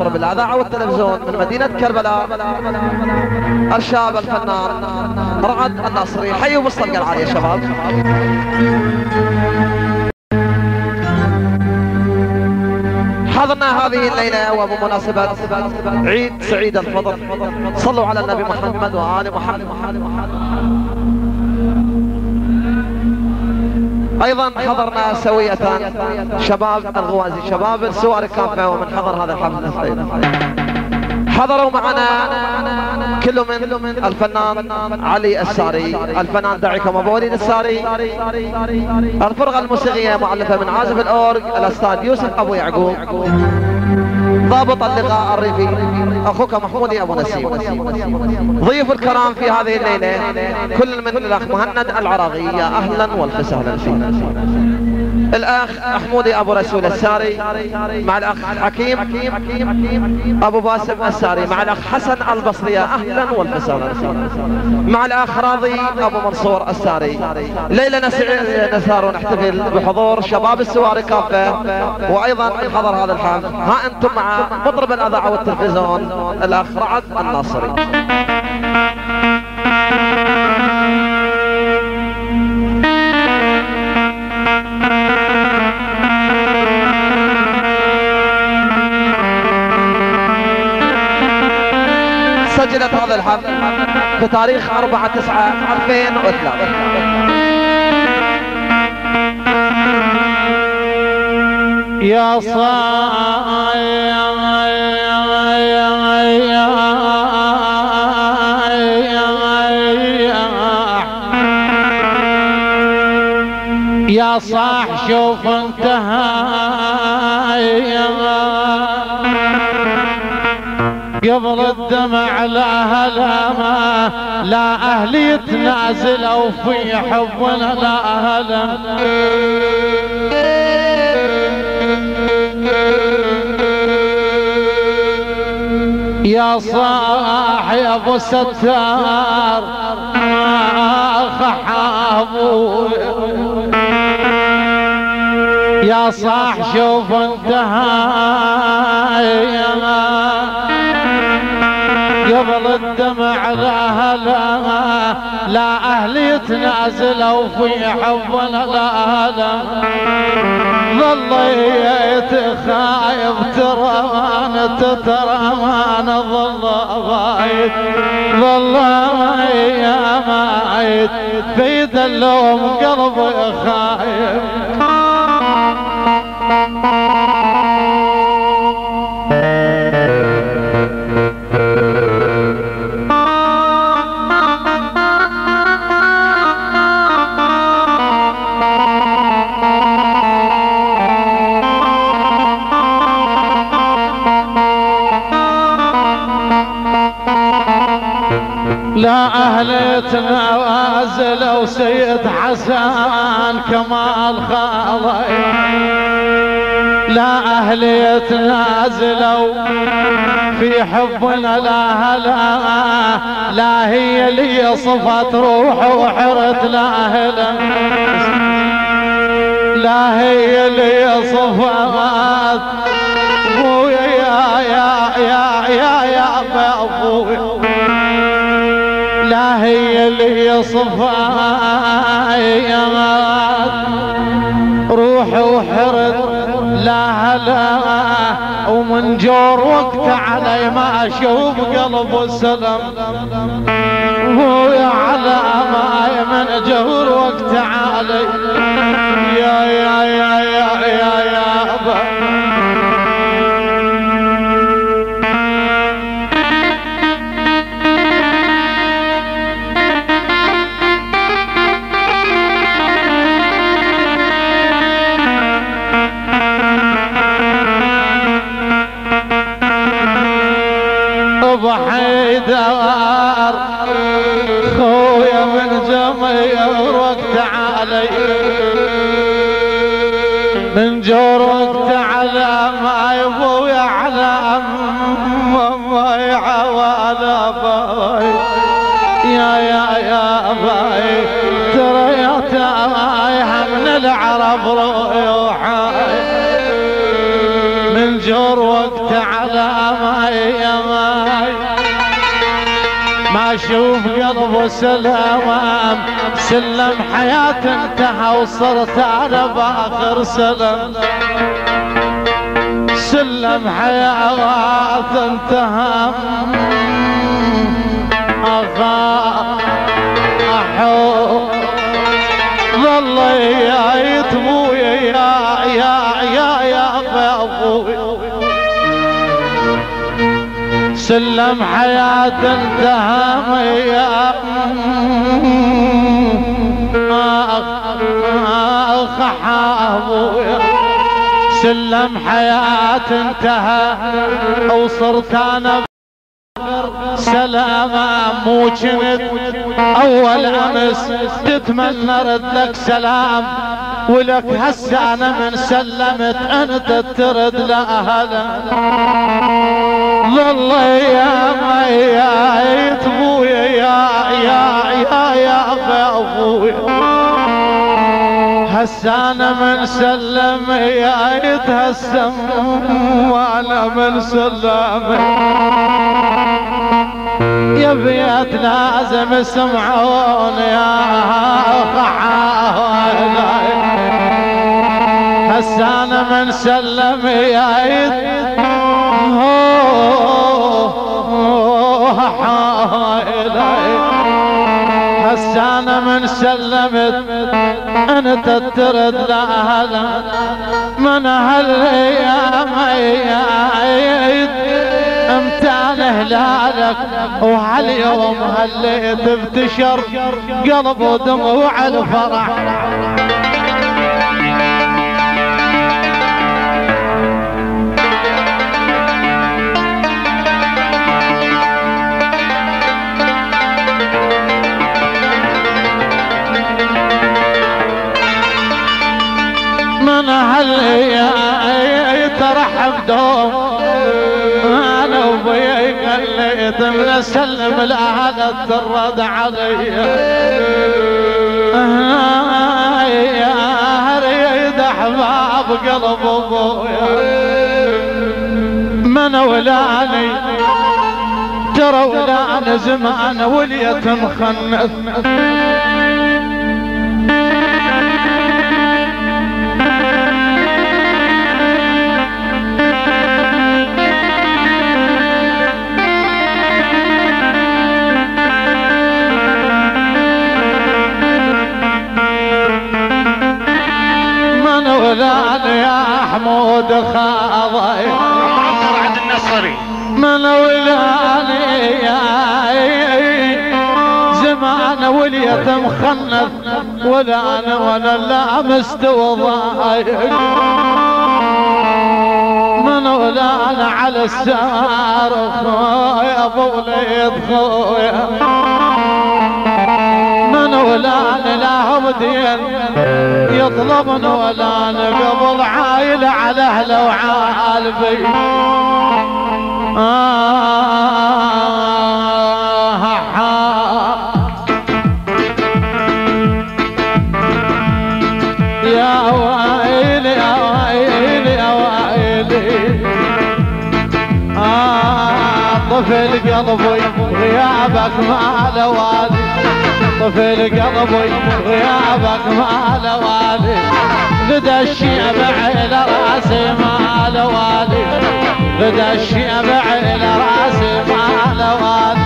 مطرب الاذاعه والتلفزيون من مدينة كربلاء. الشاب الفنان رعد الناصري حيوا بالصلقه العاليه شباب. حضرنا هذه الليلة وبمناسبة عيد سعيد الفطر. صلوا على النبي محمد وآل محمد. أيضا حضرنا سوية شباب الغوازي شباب السواري كافة ومن حضر هذا الحفل حضروا معنا كل من الفنان علي الساري. الفنان داعيكم ابو وليد الساري. الفرقة الموسيقية مؤلفة من عازف الأورج الاستاذ يوسف أبو يعقوب. ضابط اللقاء الريفي. أخوك محمودي أبو نسيم. ضيوف الكرام في هذه الليلة كل من الأخ مهند العراقي يا أهلا والفسهلا الأخ محمودي أبو رسول الساري مع الأخ حكيم أبو باسم الساري مع الأخ حسن البصري أهلا والفسهلا مع الأخ راضي أبو منصور الساري. ليلة نسار ونحتفل بحضور شباب السواري كافة وأيضا حضر هذا الحفل. ها أنتم مع مطرب الأذاعة والتلفزيون الأخ رعد الناصري. بتاريخ 4 9 2003 يا صايا يا صاح شوف انتهى. قبل الدمع لا هلا لا أهل يتنازلوا في حبنا لا هلا يا صاح يا ابو ستار خحابو يا صاح شوف انتهى قبل الدمع لا هلا لا أهل يتنازلوا في حبنا لا ظليت خايف ترى أنا تترى أنا ظل غايت ظل يا في اللوم قلبي خايف. لا أهل تنازلوا سيد حسن كمال خالي لا أهل يتنازلوا في حبنا لا هلا لا هي اللي صفت روح وحرت لا هلا لا هي اللي صفت ابويا يا يا يا يا يا ابويا لا هي اللي صفايات روح وحرد لا هلا. ومن جور وقت علي ما أشوف قلب السلام. ويا على ما من جور وقت علي. يا يا يا يا يا يا ما يبويا على ما يعوال باي يا يا يا باي ترى يا تايها من العرب روحي من جور وقت على ماي ماي. ما أشوف قلبه سلام سلم حياة انتهى وصرت أنا بآخر سلم. سلم حياة انتهى اخا احو ظل يا يتبويا يا يا يا يا أبوي سلم حياة انتهى يا اخ ابويا سلم حياة انتهى وصرت أنا سلاما مو كنت اول امس تتمنى رد لك سلام ولك هسه أنا من سلمت انت ترد لاهلا ظل يا يا ابويا يا يا يا يا ابويا هسه أنا من سلم يا يتهسم وأنا من سلم. يا بيت لازم سمعون يا هسه أنا من سلم يا يت أنا من سلمت انت ترد لها من هالايام امتان هلالك. وهاليوم هليت بتشر؟ قلب ودموع الفرح. هل ترحم دوم أنا وبيي قليت من اسلم لاهل ترد علي يا ريد احباب قلب ابويا من ولاني ترى ولان زمان وليت مخنث يا حمود خاضي عبد النصري. من ولاني يا زمان وليت مخنث ولا أنا ولا لا مستوى ضايق من ولا أنا على السار خويا أبو وليد خويا ولا لا دين. يطلبن ولا قبل عايل على اهله وعالبي آه. يا ويلي آه طفل قلبي غيابك ما له والي طفل قلبي غيابك ما له والي. غدا الشيب على رأسي ما له والي. غدا الشيب على رأسي ما له والي.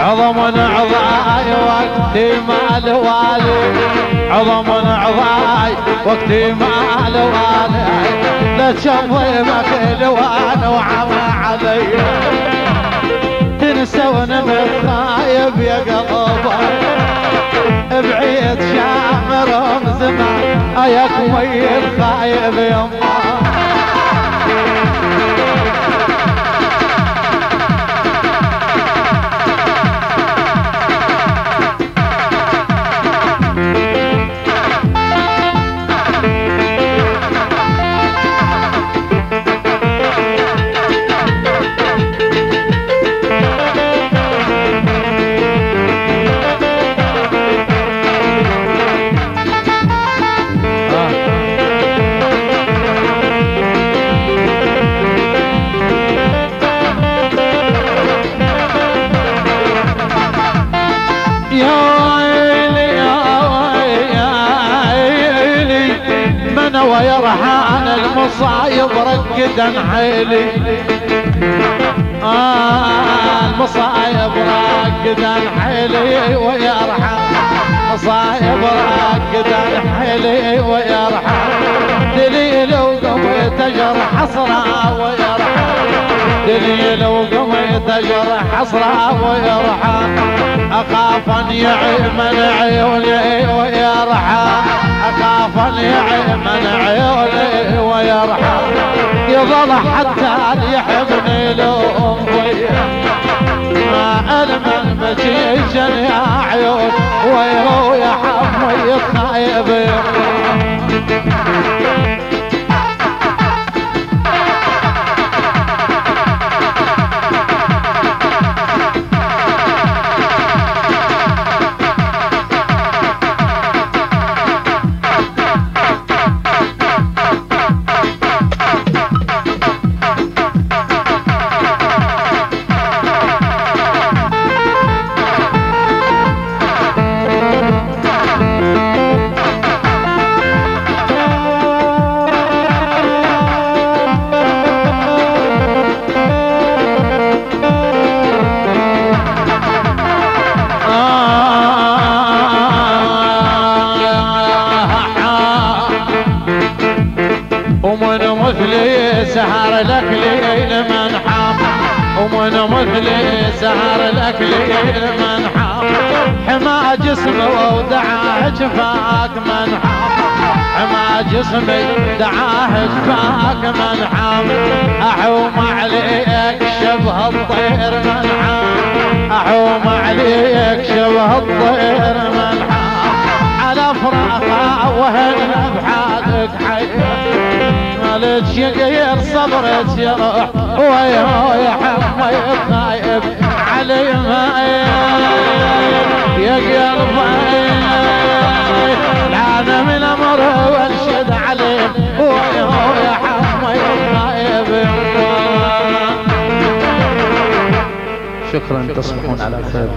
عظم عضاي وقتي ما له والي. عظم عضاي وقتي ما له والي. لا تشوفك الوان وعمى علي. تنسون متخايب يا قلبي بعيد شامر زمان أياك مي الخايب يما. رقدا حيلي آه المصايب راقدا حيلي ويرحم مصايب راقدا حيلي ويرحم دليل وقمت جرح حصرا ويرحم دليل وقمت جرح حصرا ويرحم أخاف أن يعمل عيوني ويرحم أخاف أن يعمل عيوني ويرحم يظل حتى يحبني لو ما المن بجيجن يا عيون ويهو يا حمي الطيب ومن مثلي سهر لك ليل من حام حما جسمي ودعاه جفاك من حام حما جسمي دعاه جفاك من حام احوم عليك شبه الطير من حام احوم عليك شبه الطير من حام على فراقها وهن بحالك حي مالك يغير صبرك يروح ويا يا حمي الطايب علي ما يا قلبي العالم الأمر وانشد عليه ويا يا حمي الطايب شكرا تصبحون على خير.